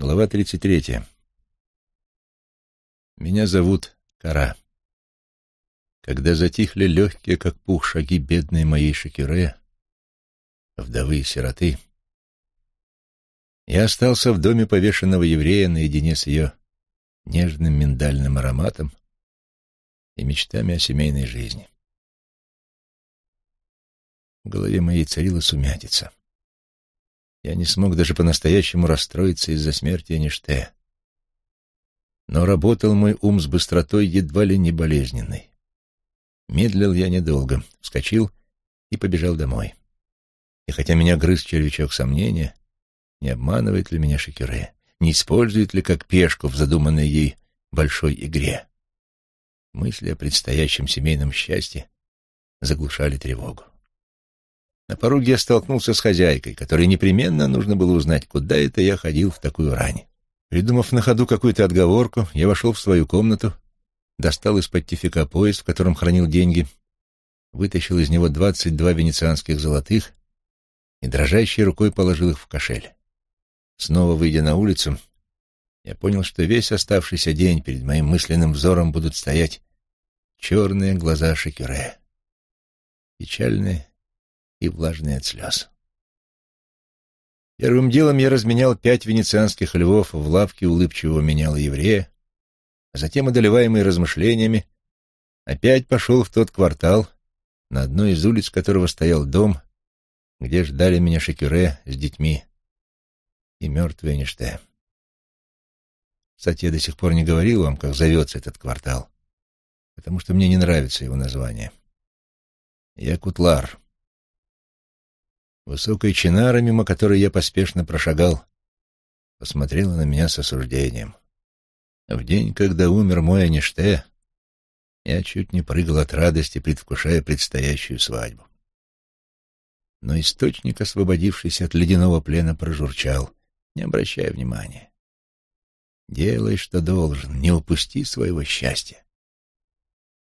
Глава 33. Меня зовут Кара. Когда затихли легкие, как пух, шаги бедной моей Шакюре, вдовы и сироты, я остался в доме повешенного еврея наедине с ее нежным миндальным ароматом и мечтами о семейной жизни. В голове моей царила сумятица. Я не смог даже по-настоящему расстроиться из-за смерти Эништея. Но работал мой ум с быстротой едва ли не болезненной. Медлил я недолго, вскочил и побежал домой. И хотя меня грыз червячок сомнения, не обманывает ли меня Шекюре, не использует ли как пешку в задуманной ей большой игре, мысли о предстоящем семейном счастье заглушали тревогу. На пороге я столкнулся с хозяйкой, которой непременно нужно было узнать, куда это я ходил в такую рань. Придумав на ходу какую-то отговорку, я вошел в свою комнату, достал из-под тифика пояс, в котором хранил деньги, вытащил из него двадцать два венецианских золотых и дрожащей рукой положил их в кошель. Снова выйдя на улицу, я понял, что весь оставшийся день перед моим мысленным взором будут стоять черные глаза Шекюре, печальные и влажные от слез. Первым делом я разменял пять венецианских львов в лавке улыбчивого меняла еврея, а затем, одолеваемый размышлениями, опять пошел в тот квартал, на одной из улиц которого стоял дом, где ждали меня Шекюре с детьми и мертвый Эйнштейн. Кстати, я до сих пор не говорил вам, как зовется этот квартал, потому что мне не нравится его название. Я Кутлар. Высокая чинара, мимо которой я поспешно прошагал, посмотрела на меня с осуждением. В день, когда умер мой Аниште, я чуть не прыгал от радости, предвкушая предстоящую свадьбу. Но источник, освободившийся от ледяного плена, прожурчал, не обращая внимания. «Делай, что должен, не упусти своего счастья».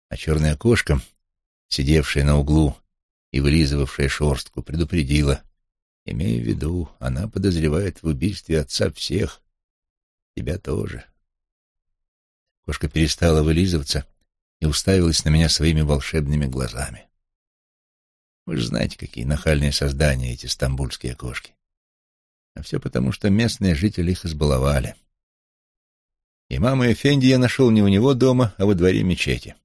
А черное кошка, сидевшее на углу и вылизывавшая шорстку, предупредила. Имея в виду, она подозревает в убийстве отца всех. Тебя тоже. Кошка перестала вылизываться и уставилась на меня своими волшебными глазами. Вы же знаете, какие нахальные создания эти стамбульские кошки. А все потому, что местные жители их избаловали. И мама Эфенди я нашел не у него дома, а во дворе мечети.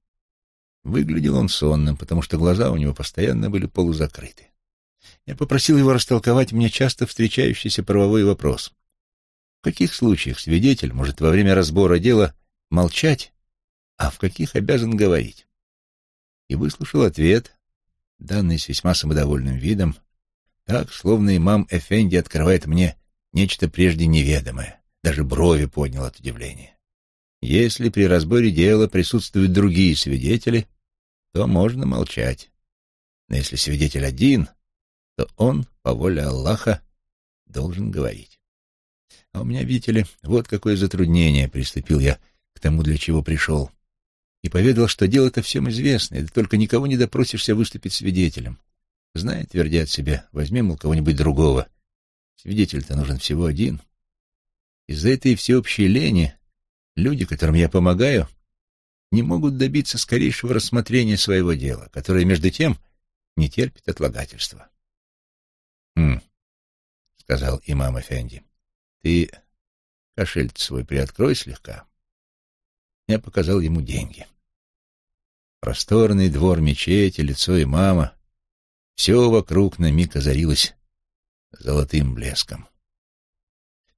Выглядел он сонным, потому что глаза у него постоянно были полузакрыты. Я попросил его растолковать мне часто встречающийся правовой вопрос. В каких случаях свидетель может во время разбора дела молчать, а в каких обязан говорить? И выслушал ответ, данный с весьма самодовольным видом, так, словно имам Эфенди открывает мне нечто прежде неведомое, даже брови поднял от удивления. Если при разборе дела присутствуют другие свидетели, то можно молчать. Но если свидетель один, то он, по воле Аллаха, должен говорить. А у меня, видите ли, вот какое затруднение приступил я к тому, для чего пришел. И поведал, что дело-то всем известно, и только никого не допросишься выступить свидетелем. Знает, твердят себе, возьми, мол, кого-нибудь другого. Свидетель-то нужен всего один. Из-за этой всеобщей лени люди, которым я помогаю, не могут добиться скорейшего рассмотрения своего дела, которое, между тем, не терпит отлагательства. «Хм», — сказал имам Эфенди, — «ты кошель свой приоткрой слегка». Я показал ему деньги. Просторный двор мечети, лицо имама — все вокруг на миг озарилось золотым блеском.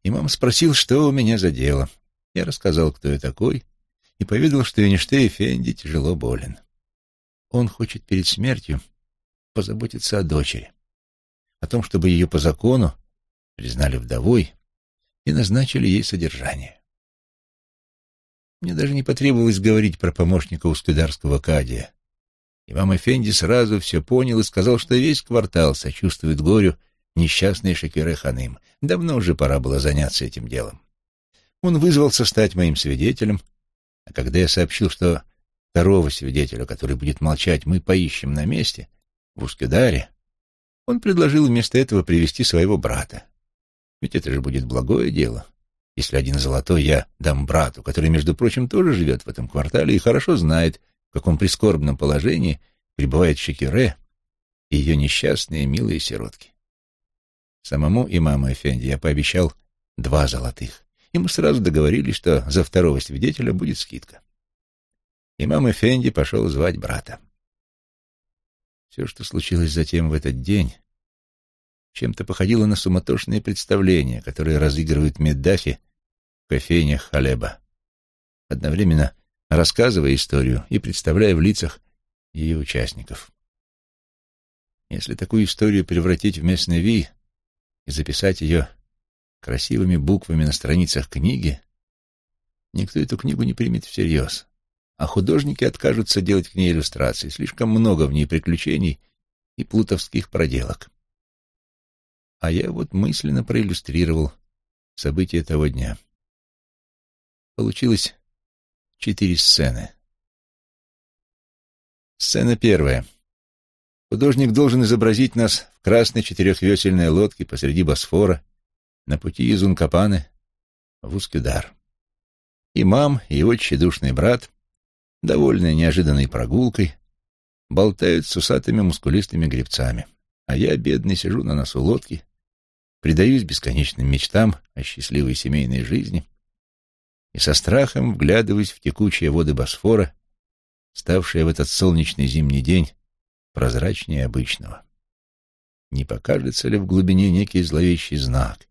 Имам спросил, что у меня за дело. Я рассказал, кто я такой — и поведал, что Эйнштейн Фенди тяжело болен. Он хочет перед смертью позаботиться о дочери, о том, чтобы ее по закону признали вдовой и назначили ей содержание. Мне даже не потребовалось говорить про помощника ускударского кадия. Имам Эфенди сразу все понял и сказал, что весь квартал сочувствует горю несчастной Шакире Ханым. Давно уже пора было заняться этим делом. Он вызвался стать моим свидетелем, а когда я сообщил, что второго свидетеля, который будет молчать, мы поищем на месте, в Ускедаре, он предложил вместо этого привести своего брата. Ведь это же будет благое дело если один золотой я дам брату, который, между прочим, тоже живет в этом квартале и хорошо знает, в каком прискорбном положении пребывает Шекере и ее несчастные милые сиротки. Самому имаму Эфенди я пообещал два золотых, и мы сразу договорились, что за второго свидетеля будет скидка. Имам Эфенди пошел звать брата. Все, что случилось затем в этот день, чем-то походило на суматошные представления, которые разыгрывают Меддафи в кофейнях Халеба, одновременно рассказывая историю и представляя в лицах ее участников. Если такую историю превратить в местный ви и записать ее красивыми буквами на страницах книги, никто эту книгу не примет всерьез, а художники откажутся делать к ней иллюстрации. Слишком много в ней приключений и плутовских проделок. А я вот мысленно проиллюстрировал события того дня. Получилось четыре сцены. Сцена первая. Художник должен изобразить нас в красной четырехвесельной лодке посреди Босфора на пути из Ункапаны в Ускюдар. Имам и его тщедушный брат, довольные неожиданной прогулкой, болтают с усатыми мускулистыми гребцами, а я, бедный, сижу на носу лодки, предаюсь бесконечным мечтам о счастливой семейной жизни и со страхом вглядываюсь в текучие воды Босфора, ставшие в этот солнечный зимний день прозрачнее обычного. Не покажется ли в глубине некий зловещий знак,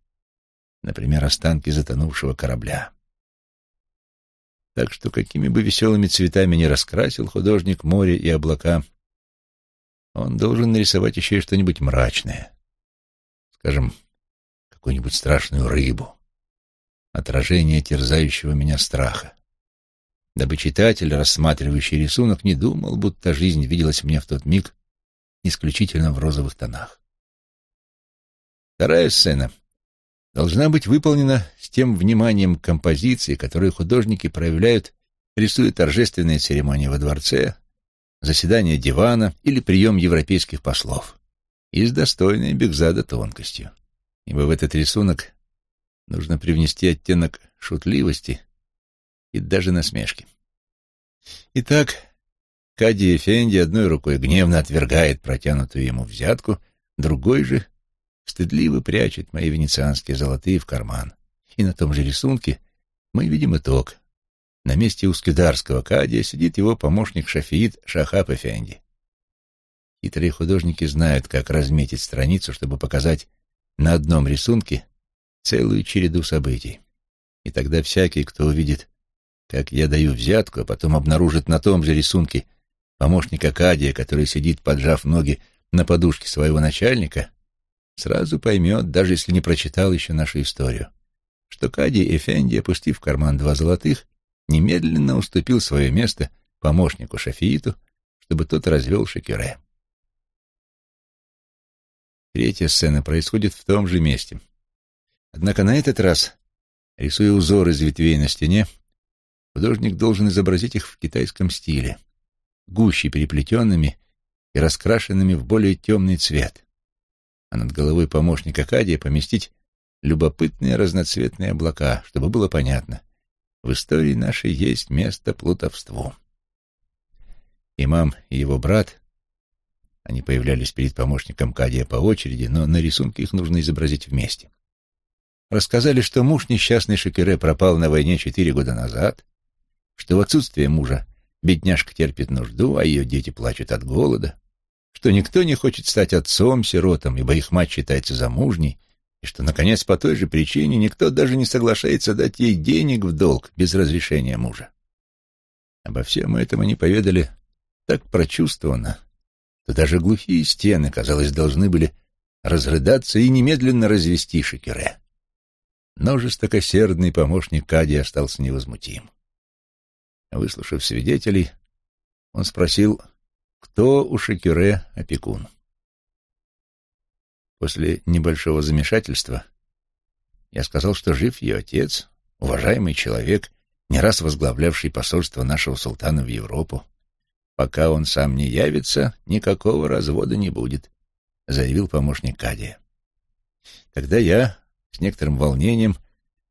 например, останки затонувшего корабля? Так что какими бы веселыми цветами ни раскрасил художник море и облака, он должен нарисовать еще и что-нибудь мрачное. Скажем, какую-нибудь страшную рыбу, отражение терзающего меня страха. Дабы читатель, рассматривающий рисунок, не думал, будто жизнь виделась мне в тот миг исключительно в розовых тонах. Вторая сцена должна быть выполнена с тем вниманием к композиции, которое художники проявляют, рисуя торжественные церемонии во дворце, заседание дивана или прием европейских послов, и с достойной Бекзада тонкостью, ибо в этот рисунок нужно привнести оттенок шутливости и даже насмешки. Итак, Кади Эфенди одной рукой гневно отвергает протянутую ему взятку, другой же стыдливо прячет мои венецианские золотые в карман. И на том же рисунке мы видим итог. На месте ускидарского Кадия сидит его помощник Шафиит Шахаб Эфенди. Хитрые художники знают, как разметить страницу, чтобы показать на одном рисунке целую череду событий. И тогда всякий, кто увидит, как я даю взятку, а потом обнаружит на том же рисунке помощника Кадия, который сидит, поджав ноги на подушке своего начальника, сразу поймет, даже если не прочитал еще нашу историю, что Кади Эфенди, опустив в карман два золотых, немедленно уступил свое место помощнику Шафииту, чтобы тот развел Шекюре. Третья сцена происходит в том же месте. Однако на этот раз, рисуя узор из ветвей на стене, художник должен изобразить их в китайском стиле, гуще переплетенными и раскрашенными в более темный цвет а над головой помощника Кадия поместить любопытные разноцветные облака, чтобы было понятно. В истории нашей есть место плутовству. Имам и его брат, они появлялись перед помощником Кадия по очереди, но на рисунке их нужно изобразить вместе. Рассказали, что муж несчастный Шекере пропал на войне четыре года назад, что в отсутствие мужа бедняжка терпит нужду, а ее дети плачут от голода, что никто не хочет стать отцом-сиротом, ибо их мать считается замужней, и что, наконец, по той же причине никто даже не соглашается дать ей денег в долг без разрешения мужа. Обо всем этом они поведали так прочувствованно, что даже глухие стены, казалось, должны были разрыдаться и немедленно развести Шекере. Но жестокосердный помощник Кади остался невозмутим. Выслушав свидетелей, он спросил, кто у Шекюре опекун? После небольшого замешательства я сказал, что жив ее отец, уважаемый человек, не раз возглавлявший посольство нашего султана в Европу. Пока он сам не явится, никакого развода не будет, заявил помощник Кадия. Тогда я с некоторым волнением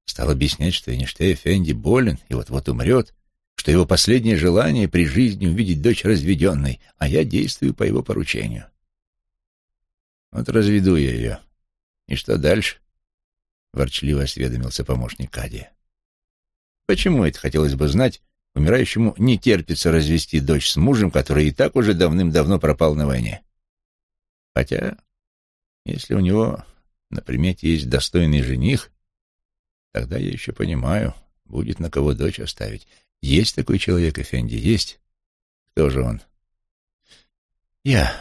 Стал объяснять, что Эйнштейн Фенди болен и вот-вот умрет, что его последнее желание при жизни увидеть дочь разведенной, а я действую по его поручению. Вот разведу я ее. И что дальше? Ворчливо осведомился помощник Кадия. Почему это хотелось бы знать, умирающему не терпится развести дочь с мужем, который и так уже давным-давно пропал на войне? Хотя, если у него на примете есть достойный жених, тогда я еще понимаю, будет на кого дочь оставить. Есть такой человек, Эфенди, есть. Кто же он? Я.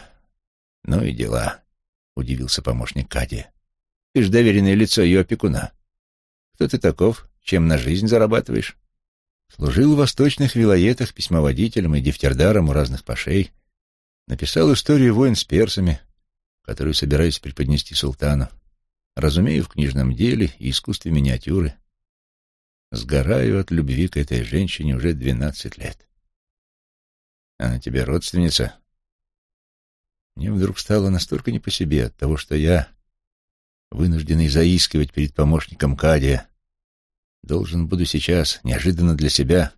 Ну и дела, — удивился помощник Кади. Ты ж доверенное лицо ее опекуна. Кто ты таков? Чем на жизнь зарабатываешь? Служил в восточных вилоетах письмоводителем и дифтердаром у разных пашей. Написал историю войн с персами, которую собираюсь преподнести султану. Разумею в книжном деле и искусстве миниатюры. Сгораю от любви к этой женщине уже двенадцать лет. Она тебе родственница? Мне вдруг стало настолько не по себе от того, что я, вынужденный заискивать перед помощником Кадия, должен буду сейчас, неожиданно для себя,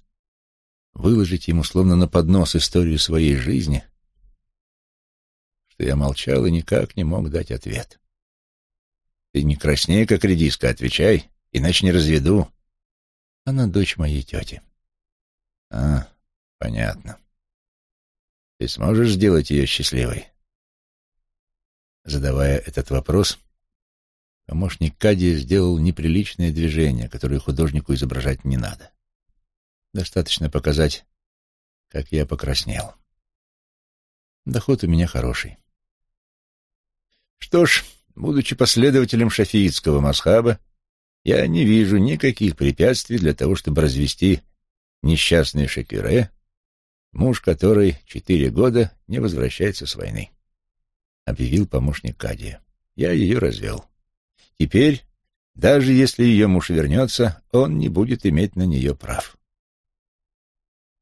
выложить ему словно на поднос историю своей жизни, что я молчал и никак не мог дать ответ. Ты не краснее, как редиска, отвечай, иначе не разведу. Она дочь моей тети. А, понятно. Ты сможешь сделать ее счастливой? Задавая этот вопрос, помощник Кади сделал неприличное движение, которое художнику изображать не надо. Достаточно показать, как я покраснел. Доход у меня хороший. Что ж, будучи последователем шафиитского масхаба, я не вижу никаких препятствий для того, чтобы развести несчастную Шекюре, муж которой четыре года не возвращается с войны, — объявил помощник Кадия. Я ее развел. Теперь, даже если ее муж вернется, он не будет иметь на нее прав.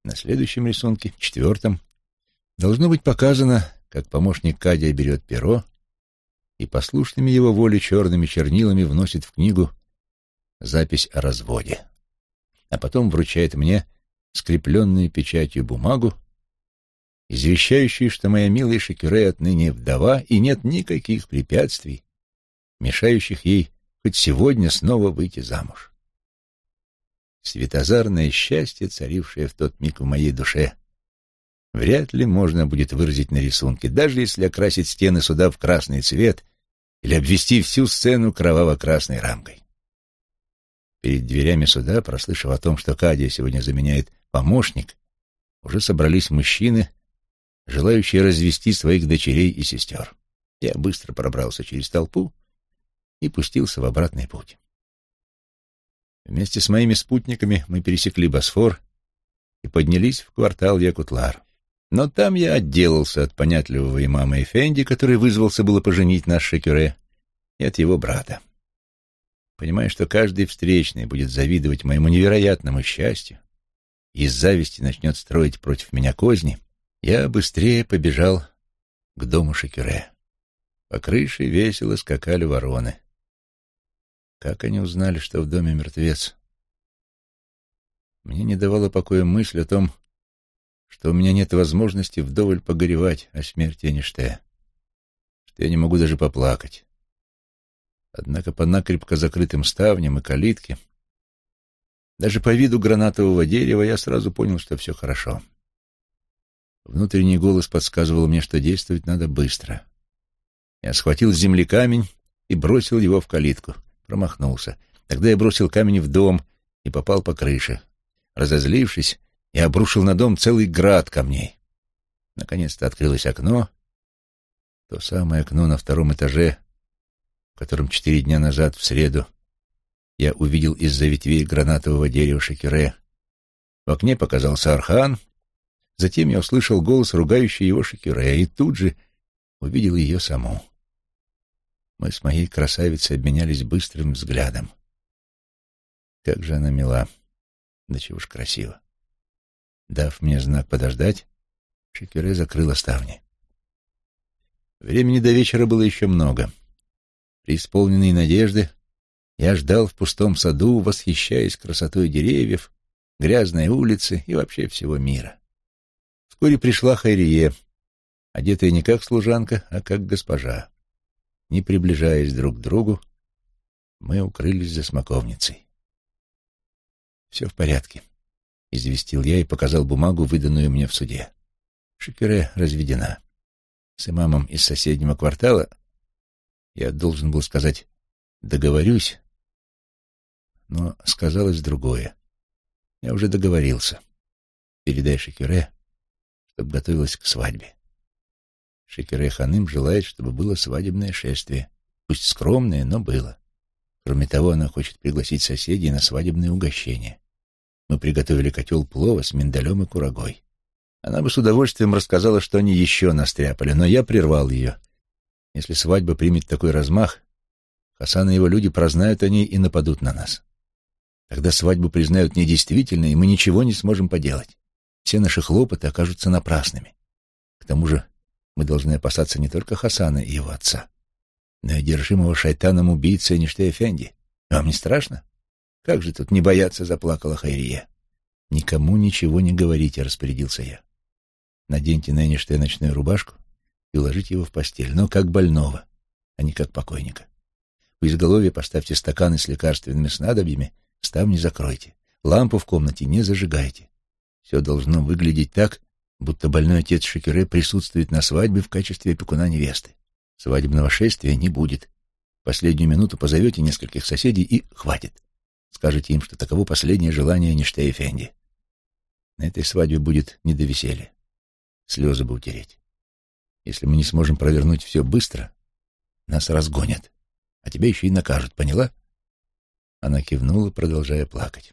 На следующем рисунке, четвертом, должно быть показано, как помощник Кадия берет перо и послушными его воле черными чернилами вносит в книгу запись о разводе, а потом вручает мне скрепленную печатью бумагу, извещающую, что моя милая Шекюре отныне вдова, и нет никаких препятствий, мешающих ей хоть сегодня снова выйти замуж. Светозарное счастье, царившее в тот миг в моей душе, вряд ли можно будет выразить на рисунке, даже если окрасить стены суда в красный цвет или обвести всю сцену кроваво-красной рамкой. Перед дверями суда, прослышав о том, что Кадия сегодня заменяет помощник, уже собрались мужчины, желающие развести своих дочерей и сестер. Я быстро пробрался через толпу и пустился в обратный путь. Вместе с моими спутниками мы пересекли Босфор и поднялись в квартал Якутлар. Но там я отделался от понятливого имама Эфенди, который вызвался было поженить наш Шекюре, и от его брата. Понимая, что каждый встречный будет завидовать моему невероятному счастью и из зависти начнет строить против меня козни, я быстрее побежал к дому Шекюре. По крыше весело скакали вороны. Как они узнали, что в доме мертвец? Мне не давала покоя мысль о том, что у меня нет возможности вдоволь погоревать о смерти Эништея, что я не могу даже поплакать. Однако по накрепко закрытым ставням и калитке, даже по виду гранатового дерева, я сразу понял, что все хорошо. Внутренний голос подсказывал мне, что действовать надо быстро. Я схватил с земли камень и бросил его в калитку. Промахнулся. Тогда я бросил камень в дом и попал по крыше. Разозлившись, я обрушил на дом целый град камней. Наконец-то открылось окно. То самое окно на втором этаже, в котором четыре дня назад, в среду, я увидел из-за ветвей гранатового дерева Шекере. В окне показался Архан, затем я услышал голос, ругающий его Шекере, и тут же увидел ее саму. Мы с моей красавицей обменялись быстрым взглядом. Как же она мила, да чего ж красиво. Дав мне знак подождать, Шекере закрыла ставни. Времени до вечера было еще много. Преисполненный надежды, Я ждал в пустом саду, восхищаясь красотой деревьев, грязной улицы и вообще всего мира. Вскоре пришла Хайрие, одетая не как служанка, а как госпожа. Не приближаясь друг к другу, мы укрылись за смоковницей. «Все в порядке», — известил я и показал бумагу, выданную мне в суде. Шикере разведена. С имамом из соседнего квартала я должен был сказать «договорюсь», но сказалось другое. Я уже договорился. Передай Шикере, чтобы готовилась к свадьбе. Шикере Ханым желает, чтобы было свадебное шествие. Пусть скромное, но было. Кроме того, она хочет пригласить соседей на свадебное угощение. Мы приготовили котел плова с миндалем и курагой. Она бы с удовольствием рассказала, что они еще настряпали, но я прервал ее. Если свадьба примет такой размах, Хасан и его люди прознают о ней и нападут на нас. Тогда свадьбу признают недействительной, и мы ничего не сможем поделать. Все наши хлопоты окажутся напрасными. К тому же мы должны опасаться не только Хасана и его отца, но и держимого шайтаном убийцы Эништей Эфенди. Вам не страшно? Как же тут не бояться, заплакала Хайрия. Никому ничего не говорите, распорядился я. Наденьте на Эништея ночную рубашку и уложите его в постель, но как больного, а не как покойника. У изголовья поставьте стаканы с лекарственными снадобьями, ставни закройте, лампу в комнате не зажигайте. Все должно выглядеть так, будто больной отец Шекере присутствует на свадьбе в качестве опекуна невесты. Свадебного шествия не будет. Последнюю минуту позовете нескольких соседей и хватит. Скажете им, что таково последнее желание Ништея Фенди. На этой свадьбе будет не до веселья. Слезы бы утереть. Если мы не сможем провернуть все быстро, нас разгонят, а тебя еще и накажут, поняла? Она кивнула, продолжая плакать.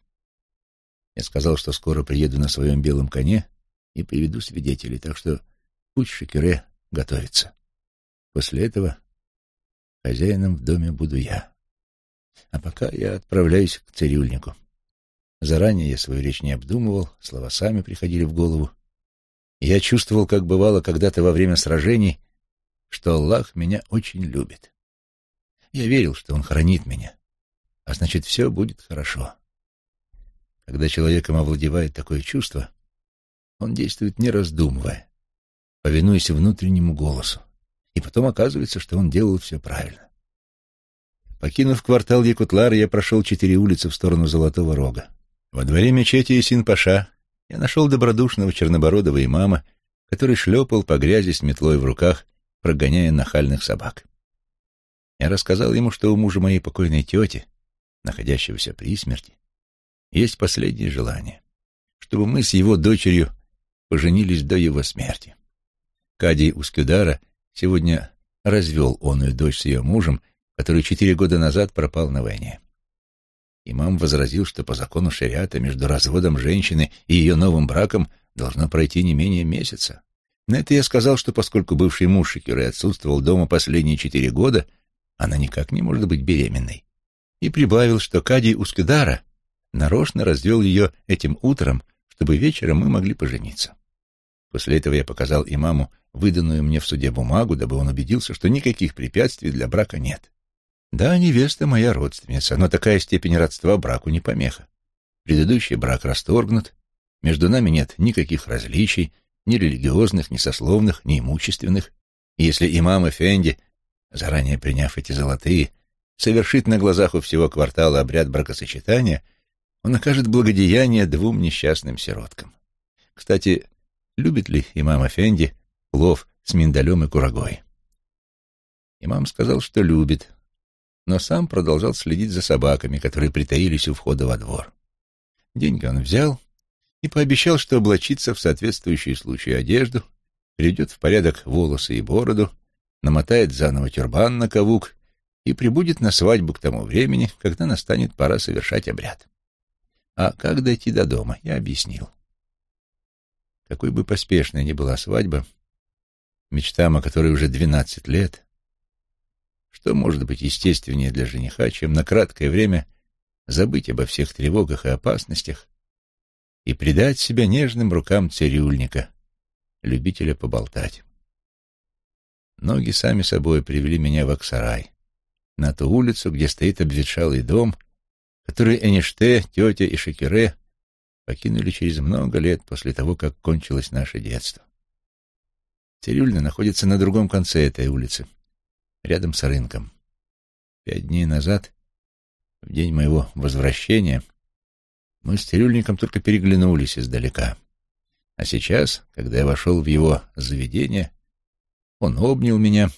Я сказал, что скоро приеду на своем белом коне и приведу свидетелей, так что пусть Шекере готовится. После этого хозяином в доме буду я. А пока я отправляюсь к цирюльнику. Заранее я свою речь не обдумывал, слова сами приходили в голову. Я чувствовал, как бывало когда-то во время сражений, что Аллах меня очень любит. Я верил, что Он хранит меня, а значит, все будет хорошо. Когда человеком овладевает такое чувство, он действует не раздумывая, повинуясь внутреннему голосу и потом оказывается, что он делал все правильно. Покинув квартал Якутлар, я прошел четыре улицы в сторону Золотого Рога. Во дворе мечети Исин-Паша я нашел добродушного чернобородого имама, который шлепал по грязи с метлой в руках, прогоняя нахальных собак. Я рассказал ему, что у мужа моей покойной тети, находящегося при смерти, есть последнее желание, чтобы мы с его дочерью поженились до его смерти. Кадий Ускюдара сегодня развел оную дочь с ее мужем, который четыре года назад пропал на войне. Имам возразил, что по закону шариата между разводом женщины и ее новым браком должно пройти не менее месяца. На это я сказал, что поскольку бывший муж Шекюры отсутствовал дома последние четыре года, она никак не может быть беременной. И прибавил, что Кадий Ускюдара нарочно развел ее этим утром, чтобы вечером мы могли пожениться. После этого я показал имаму выданную мне в суде бумагу, дабы он убедился, что никаких препятствий для брака нет. Да, невеста моя родственница, но такая степень родства браку не помеха. Предыдущий брак расторгнут, между нами нет никаких различий, ни религиозных, ни сословных, ни имущественных. И если имам Эфенди, заранее приняв эти золотые, совершит на глазах у всего квартала обряд бракосочетания, он окажет благодеяние двум несчастным сироткам. Кстати, любит ли имам Эфенди плов с миндалем и курагой? Имам сказал, что любит, но сам продолжал следить за собаками, которые притаились у входа во двор. Деньги он взял и пообещал, что облачится в соответствующую случаю одежду, приведет в порядок волосы и бороду, намотает заново тюрбан на кавук и прибудет на свадьбу к тому времени, когда настанет пора совершать обряд. А как дойти до дома, я объяснил. Какой бы поспешной ни была свадьба, мечтам о которой уже двенадцать лет, что может быть естественнее для жениха, чем на краткое время забыть обо всех тревогах и опасностях и предать себя нежным рукам цирюльника, любителя поболтать. Ноги сами собой привели меня в Аксарай, на ту улицу, где стоит обветшалый дом, который Эниште, тетя и Шекере покинули через много лет после того, как кончилось наше детство. Цирюльна находится на другом конце этой улицы, рядом с рынком. Пять дней назад, в день моего возвращения, мы с цирюльником только переглянулись издалека. А сейчас, когда я вошел в его заведение, он обнял меня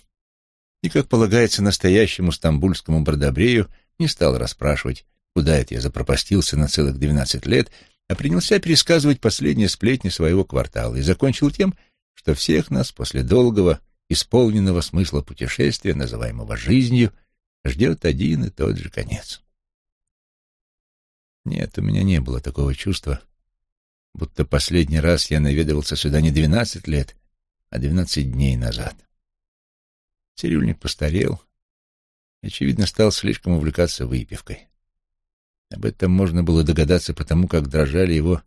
и, как полагается настоящему стамбульскому бродобрею, не стал расспрашивать, куда это я запропастился на целых двенадцать лет, а принялся пересказывать последние сплетни своего квартала и закончил тем, что всех нас после долгого, исполненного смысла путешествия, называемого жизнью, ждет один и тот же конец. Нет, у меня не было такого чувства, будто последний раз я наведывался сюда не двенадцать лет, а двенадцать дней назад. Цирюльник постарел, очевидно, стал слишком увлекаться выпивкой. Об этом можно было догадаться потому, как дрожали его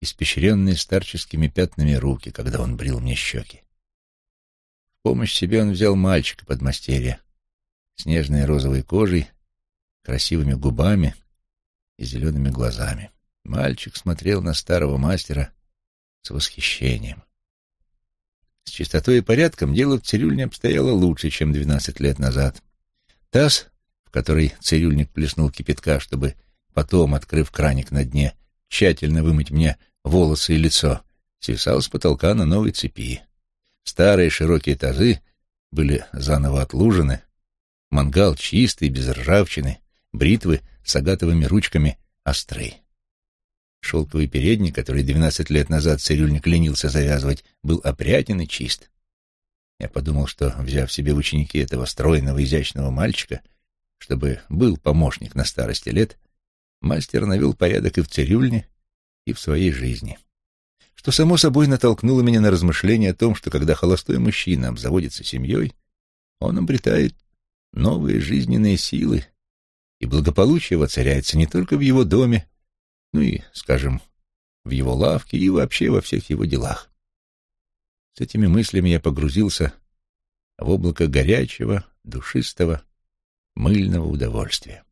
испещренные старческими пятнами руки, когда он брил мне щеки. Помощь себе он взял мальчика под мастерья, с нежной розовой кожей, красивыми губами и зелеными глазами. Мальчик смотрел на старого мастера с восхищением. С чистотой и порядком дело в цирюльне обстояло лучше, чем двенадцать лет назад. Таз, в который цирюльник плеснул кипятка, чтобы потом, открыв краник на дне, тщательно вымыть мне волосы и лицо, свисал с потолка на новой цепи. Старые широкие тазы были заново отлужены, мангал чистый, без ржавчины, бритвы с агатовыми ручками остры. Шелковый передник, который двенадцать лет назад цирюльник ленился завязывать, был опрятен и чист. Я подумал, что, взяв себе в ученики этого стройного, изящного мальчика, чтобы был помощник на старости лет, мастер навел порядок и в цирюльне, и в своей жизни. Что, само собой, натолкнуло меня на размышление о том, что когда холостой мужчина обзаводится семьей, он обретает новые жизненные силы, и благополучие воцаряется не только в его доме, ну и, скажем, в его лавке и вообще во всех его делах. С этими мыслями я погрузился в облако горячего, душистого, мыльного удовольствия.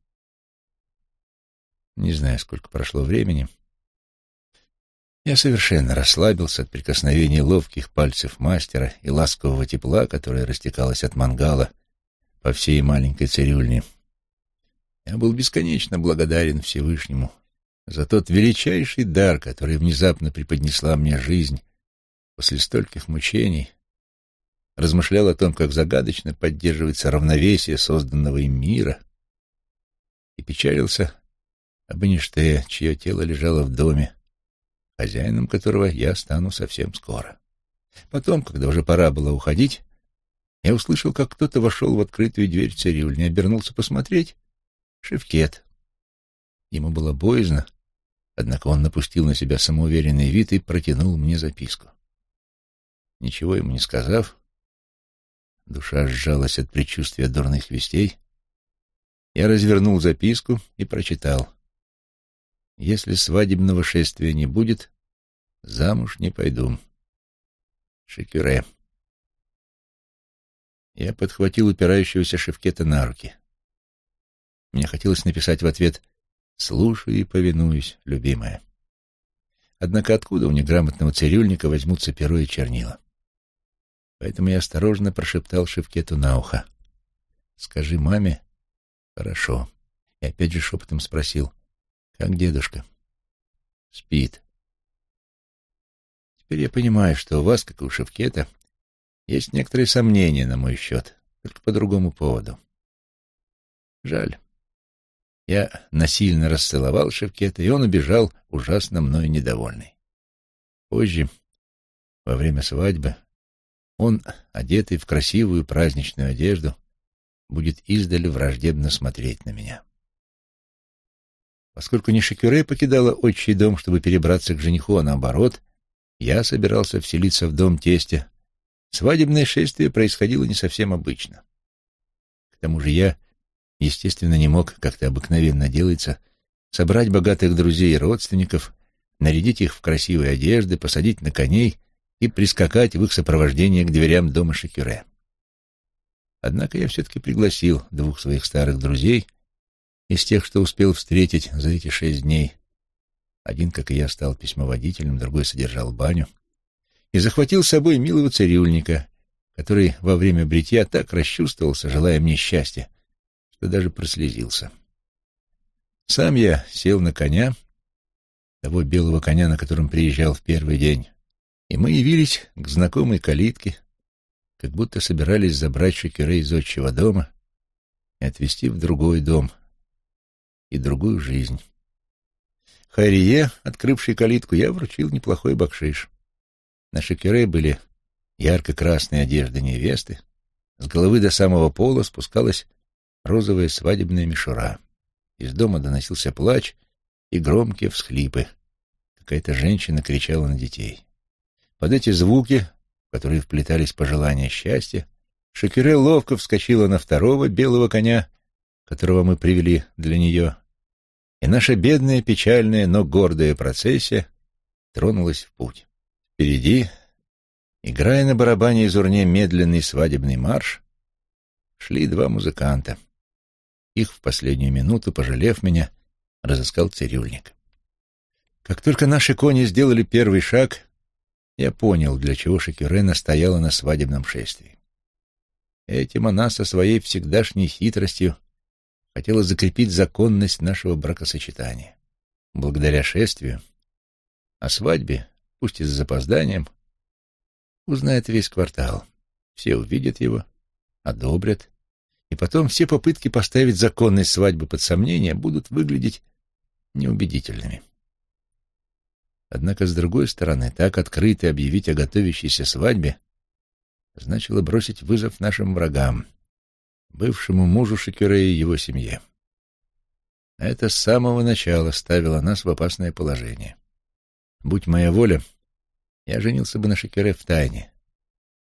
Не знаю, сколько прошло времени. Я совершенно расслабился от прикосновений ловких пальцев мастера и ласкового тепла, которое растекалось от мангала по всей маленькой цирюльне. Я был бесконечно благодарен Всевышнему за тот величайший дар, который внезапно преподнесла мне жизнь после стольких мучений, размышлял о том, как загадочно поддерживается равновесие созданного им мира, и печалился об Эништее, чье тело лежало в доме, хозяином которого я стану совсем скоро. Потом, когда уже пора было уходить, я услышал, как кто-то вошел в открытую дверь цирюльни, обернулся посмотреть — Шевкет. Ему было боязно, однако он напустил на себя самоуверенный вид и протянул мне записку. Ничего ему не сказав, душа сжалась от предчувствия дурных вестей, я развернул записку и прочитал. «Если свадебного шествия не будет, замуж не пойду. Шекюре». Я подхватил упирающегося Шевкета на руки. Мне хотелось написать в ответ Слушаю и повинуюсь, любимая. Однако откуда у неграмотного цирюльника возьмутся перо и чернила? Поэтому я осторожно прошептал Шевкету на ухо. «Скажи маме». «Хорошо». И опять же шепотом спросил. «Как дедушка?» «Спит». Теперь я понимаю, что у вас, как и у Шевкета, есть некоторые сомнения на мой счет, только по другому поводу. Жаль. Я насильно расцеловал Шевкета, и он убежал, ужасно мною недовольный. Позже, во время свадьбы, он, одетый в красивую праздничную одежду, будет издали враждебно смотреть на меня. Поскольку не Шекюре покидала отчий дом, чтобы перебраться к жениху, а наоборот, я собирался вселиться в дом тестя, свадебное шествие происходило не совсем обычно. К тому же я естественно, не мог, как то обыкновенно делается, собрать богатых друзей и родственников, нарядить их в красивые одежды, посадить на коней и прискакать в их сопровождение к дверям дома Шекюре. Однако я все-таки пригласил двух своих старых друзей из тех, что успел встретить за эти шесть дней. Один, как и я, стал письмоводителем, другой содержал баню. И захватил с собой милого цирюльника, который во время бритья так расчувствовался, желая мне счастья, что даже прослезился. Сам я сел на коня, того белого коня, на котором приезжал в первый день, и мы явились к знакомой калитке, как будто собирались забрать Шекюре из отчего дома и отвезти в другой дом и другую жизнь. Харие, открывшей калитку, я вручил неплохой бакшиш. На Шекюре были ярко-красные одежды невесты, с головы до самого пола спускалась розовая свадебная мишура. Из дома доносился плач и громкие всхлипы. Какая-то женщина кричала на детей. Под эти звуки, в которые вплетались пожелания счастья, Шакире ловко вскочила на второго белого коня, которого мы привели для нее, и наша бедная, печальная, но гордая процессия тронулась в путь. Впереди Играя на барабане из урне медленный свадебный марш, шли два музыканта. Их в последнюю минуту, пожалев меня, разыскал цирюльник. Как только наши кони сделали первый шаг, я понял, для чего Шекюрена стояла на свадебном шествии. Этим она со своей всегдашней хитростью хотела закрепить законность нашего бракосочетания. Благодаря шествию о свадьбе, пусть и с запозданием, узнает весь квартал. Все увидят его, одобрят, и потом все попытки поставить законность свадьбы под сомнение будут выглядеть неубедительными. Однако, с другой стороны, так открыто объявить о готовящейся свадьбе значило бросить вызов нашим врагам, бывшему мужу Шекюре и его семье. Это с самого начала ставило нас в опасное положение. Будь моя воля, я женился бы на Шекере в тайне,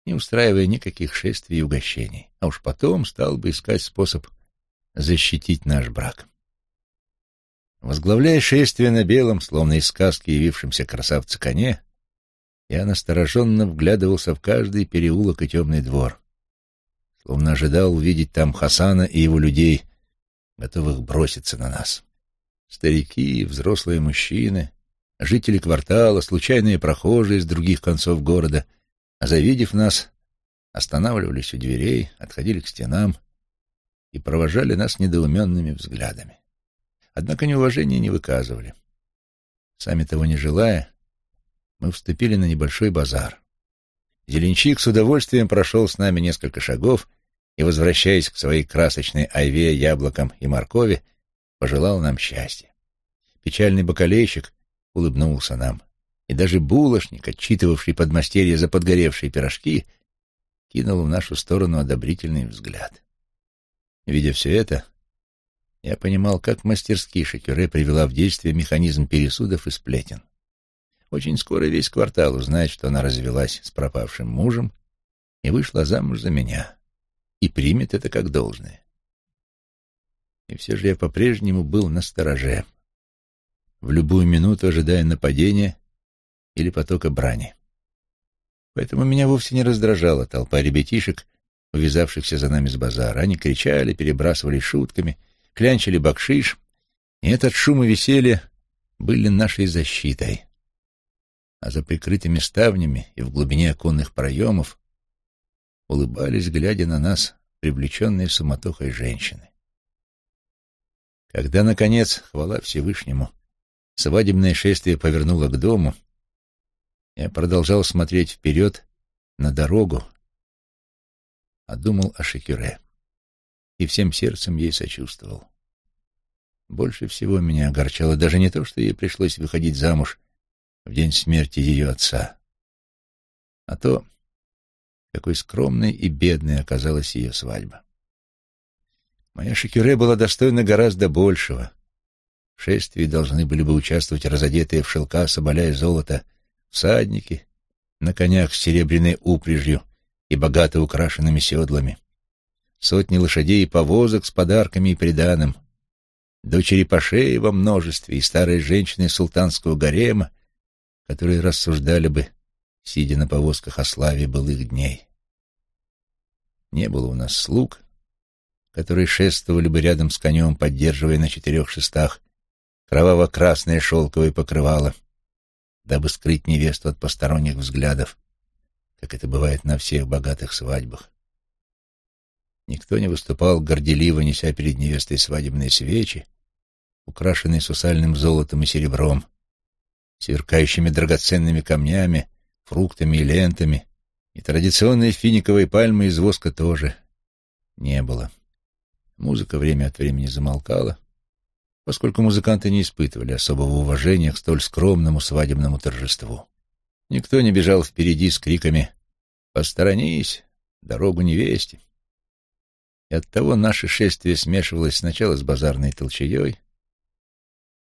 не устраивая никаких шествий и угощений, а уж потом стал бы искать способ защитить наш брак. Возглавляя шествие на белом, словно из сказки явившемся красавце коне, я настороженно вглядывался в каждый переулок и темный двор, словно ожидал увидеть там Хасана и его людей, готовых броситься на нас. Старики, взрослые мужчины, Жители квартала, случайные прохожие из других концов города, а завидев нас, останавливались у дверей, отходили к стенам и провожали нас недоуменными взглядами. Однако неуважения не выказывали. Сами того не желая, мы вступили на небольшой базар. Зеленщик с удовольствием прошел с нами несколько шагов и, возвращаясь к своей красочной айве, яблокам и моркови, пожелал нам счастья. Печальный бакалейщик улыбнулся нам, и даже булочник, отчитывавший подмастерье за подгоревшие пирожки, кинул в нашу сторону одобрительный взгляд. Видя все это, я понимал, как мастерски Шекюре привела в действие механизм пересудов и сплетен. Очень скоро весь квартал узнает, что она развелась с пропавшим мужем и вышла замуж за меня, и примет это как должное. И все же я по-прежнему был на стороже, в любую минуту ожидая нападения или потока брани. Поэтому меня вовсе не раздражала толпа ребятишек, увязавшихся за нами с базара. Они кричали, перебрасывали шутками, клянчили бакшиш, и этот шум и веселье были нашей защитой. А за прикрытыми ставнями и в глубине оконных проемов улыбались, глядя на нас, привлеченные суматохой женщины. Когда, наконец, хвала Всевышнему, свадебное шествие повернуло к дому, я продолжал смотреть вперед на дорогу, а думал о Шекюре и всем сердцем ей сочувствовал. Больше всего меня огорчало даже не то, что ей пришлось выходить замуж в день смерти ее отца, а то, какой скромной и бедной оказалась ее свадьба. Моя Шекюре была достойна гораздо большего, в шествии должны были бы участвовать разодетые в шелка, соболя и золото всадники на конях с серебряной упряжью и богато украшенными седлами, сотни лошадей и повозок с подарками и приданым, дочери пашей во множестве и старые женщины султанского гарема, которые рассуждали бы, сидя на повозках о славе былых дней. Не было у нас слуг, которые шествовали бы рядом с конем, поддерживая на четырех шестах кроваво-красное шелковое покрывало, дабы скрыть невесту от посторонних взглядов, как это бывает на всех богатых свадьбах. Никто не выступал горделиво, неся перед невестой свадебные свечи, украшенные сусальным золотом и серебром, сверкающими драгоценными камнями, фруктами и лентами, и традиционной финиковой пальмы из воска тоже не было. Музыка время от времени замолкала, поскольку музыканты не испытывали особого уважения к столь скромному свадебному торжеству. Никто не бежал впереди с криками «Посторонись! Дорогу невесте!» И оттого наше шествие смешивалось сначала с базарной толчаей,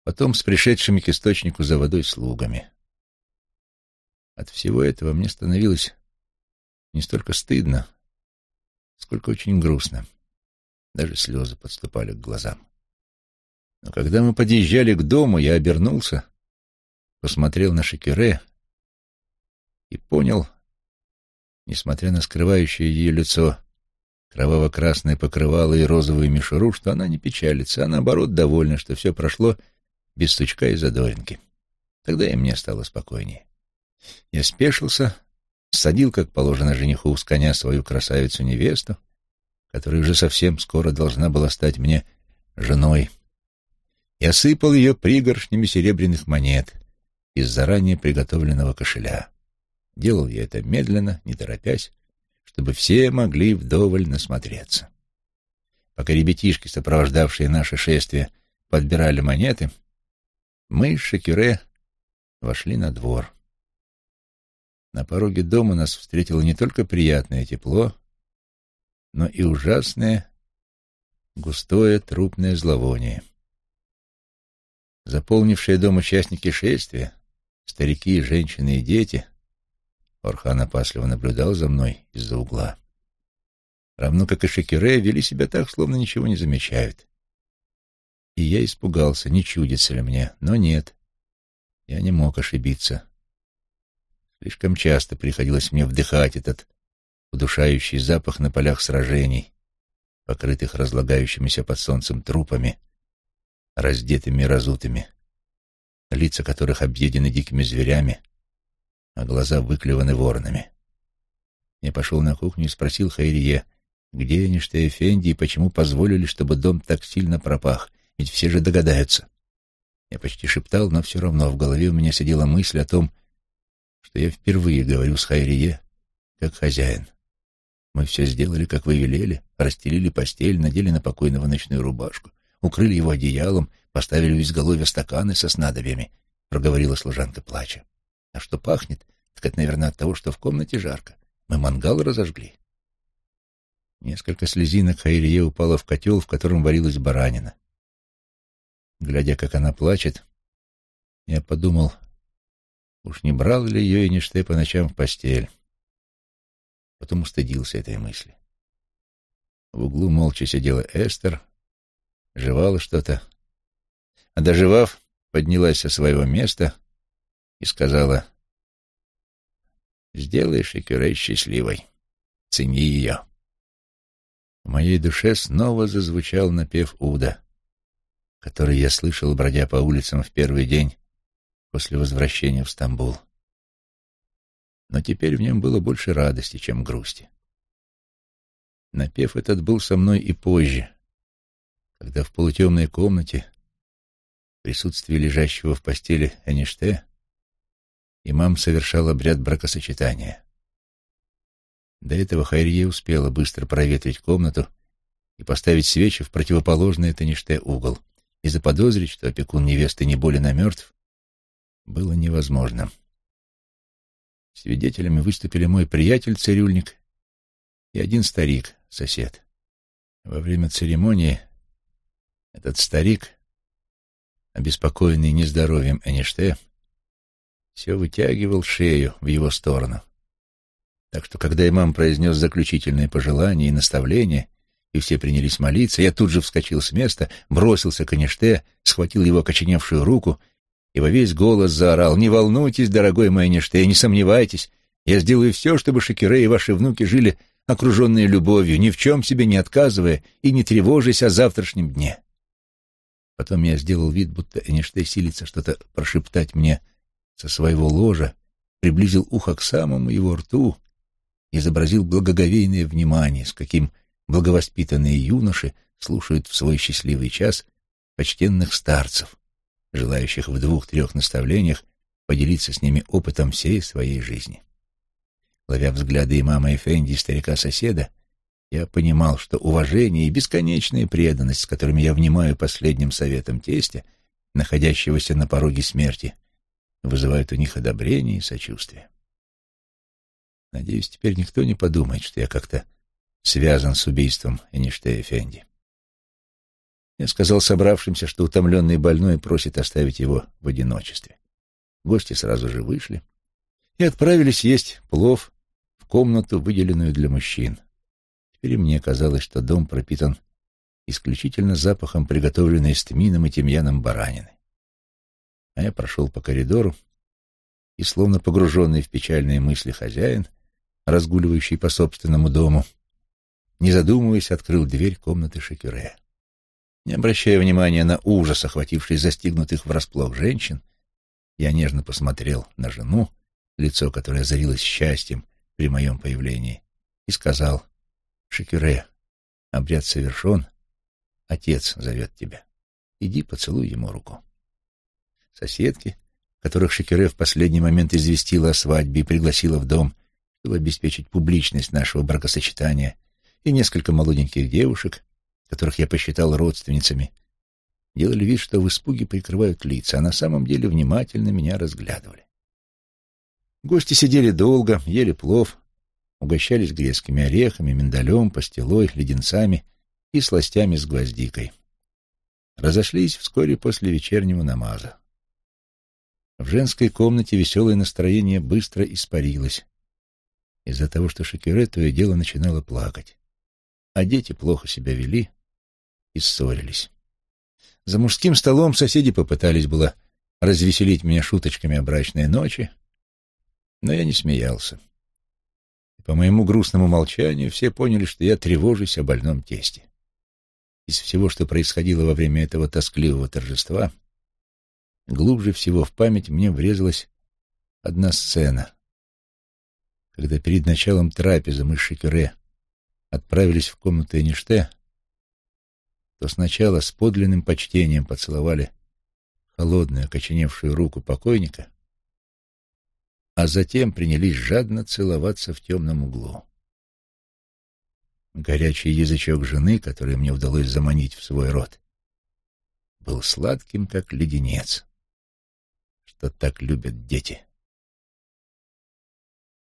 потом с пришедшими к источнику за водой слугами. От всего этого мне становилось не столько стыдно, сколько очень грустно. Даже слезы подступали к глазам. Но когда мы подъезжали к дому, я обернулся, посмотрел на Шекере и понял, несмотря на скрывающее ее лицо, кроваво-красное покрывало и розовую мишуру, что она не печалится, а наоборот довольна, что все прошло без стучка и задоринки. Тогда и мне стало спокойнее. Я спешился, садил, как положено жениху с коня, свою красавицу-невесту, которая уже совсем скоро должна была стать мне женой, и осыпал ее пригоршнями серебряных монет из заранее приготовленного кошеля. Делал я это медленно, не торопясь, чтобы все могли вдоволь насмотреться. Пока ребятишки, сопровождавшие наше шествие, подбирали монеты, мы с Шекюре вошли на двор. На пороге дома нас встретило не только приятное тепло, но и ужасное, густое трупное зловоние. Заполнившие дом участники шествия, старики, женщины и дети, Орхан опасливо наблюдал за мной из-за угла. Равно как и Шекюре, вели себя так, словно ничего не замечают. И я испугался, не чудится ли мне, но нет. Я не мог ошибиться. Слишком часто приходилось мне вдыхать этот удушающий запах на полях сражений, покрытых разлагающимися под солнцем трупами, раздетыми и разутыми, лица которых объедены дикими зверями, а глаза выклеваны воронами. Я пошел на кухню и спросил Хайрие, где они, что Эфенди, и почему позволили, чтобы дом так сильно пропах, ведь все же догадаются. Я почти шептал, но все равно в голове у меня сидела мысль о том, что я впервые говорю с Хайрие как хозяин. Мы все сделали, как вы велели, расстелили постель, надели на покойного ночную рубашку, укрыли его одеялом, поставили в изголовье стаканы со снадобьями, — проговорила служанка, плача. А что пахнет, так это, наверное, от того, что в комнате жарко. Мы мангал разожгли. Несколько слезинок Хайрие упало в котел, в котором варилась баранина. Глядя, как она плачет, я подумал, уж не брал ли ее и Ништей по ночам в постель. Потом устыдился этой мысли. В углу молча сидела Эстер, жевала что-то, а доживав, поднялась со своего места и сказала, «Сделаешь Экюрей счастливой, цени ее». В моей душе снова зазвучал напев Уда который я слышал, бродя по улицам в первый день после возвращения в Стамбул. Но теперь в нем было больше радости, чем грусти. Напев этот был со мной и позже, когда в полутемной комнате, в присутствии лежащего в постели Эниште, имам совершал обряд бракосочетания. До этого Хайрие успела быстро проветрить комнату и поставить свечи в противоположный Таниште угол — и заподозрить, что опекун невесты не болен, а мертв, было невозможно. Свидетелями выступили мой приятель-цирюльник и один старик, сосед. Во время церемонии этот старик, обеспокоенный нездоровьем Эниште, все вытягивал шею в его сторону. Так что, когда имам произнес заключительные пожелания и наставления, и все принялись молиться, я тут же вскочил с места, бросился к Аниште, схватил его окоченевшую руку и во весь голос заорал «Не волнуйтесь, дорогой мой Аниште, не сомневайтесь, я сделаю все, чтобы Шакире и ваши внуки жили окруженные любовью, ни в чем себе не отказывая и не тревожась о завтрашнем дне. Потом я сделал вид, будто Эйнштейн силится что-то прошептать мне со своего ложа, приблизил ухо к самому его рту, изобразил благоговейное внимание, с каким благовоспитанные юноши слушают в свой счастливый час почтенных старцев, желающих в двух-трех наставлениях поделиться с ними опытом всей своей жизни. Ловя взгляды имама Эфенди и старика-соседа, я понимал, что уважение и бесконечная преданность, с которыми я внимаю последним советам тестя, находящегося на пороге смерти, вызывают у них одобрение и сочувствие. Надеюсь, теперь никто не подумает, что я как-то связан с убийством Эништея Фенди. Я сказал собравшимся, что утомленный больной просит оставить его в одиночестве. Гости сразу же вышли и отправились есть плов в комнату, выделенную для мужчин. Теперь мне казалось, что дом пропитан исключительно запахом приготовленной с тмином и тимьяном баранины. А я прошел по коридору и, словно погруженный в печальные мысли хозяин, разгуливающий по собственному дому, не задумываясь, открыл дверь комнаты Шекюре. Не обращая внимания на ужас, охвативший застигнутых врасплох женщин, я нежно посмотрел на жену, лицо которое озарилось счастьем при моем появлении, и сказал, «Шекюре, обряд совершен, отец зовет тебя. Иди поцелуй ему руку». Соседки, которых Шекюре в последний момент известила о свадьбе и пригласила в дом, чтобы обеспечить публичность нашего бракосочетания, и несколько молоденьких девушек, которых я посчитал родственницами, делали вид, что в испуге прикрывают лица, а на самом деле внимательно меня разглядывали. Гости сидели долго, ели плов, угощались грецкими орехами, миндалем, пастилой, леденцами и сластями с гвоздикой. Разошлись вскоре после вечернего намаза. В женской комнате веселое настроение быстро испарилось из-за того, что Шекюре то и дело начинала плакать, а дети плохо себя вели и ссорились. За мужским столом соседи попытались было развеселить меня шуточками о брачной ночи, но я не смеялся. И по моему грустному молчанию все поняли, что я тревожусь о больном тесте. Из всего, что происходило во время этого тоскливого торжества, глубже всего в память мне врезалась одна сцена, когда перед началом трапезы мы с Шекере отправились в комнату Эништея, то сначала с подлинным почтением поцеловали холодную, окоченевшую руку покойника, а затем принялись жадно целоваться в темном углу. Горячий язычок жены, который мне удалось заманить в свой рот, был сладким, как леденец, что так любят дети.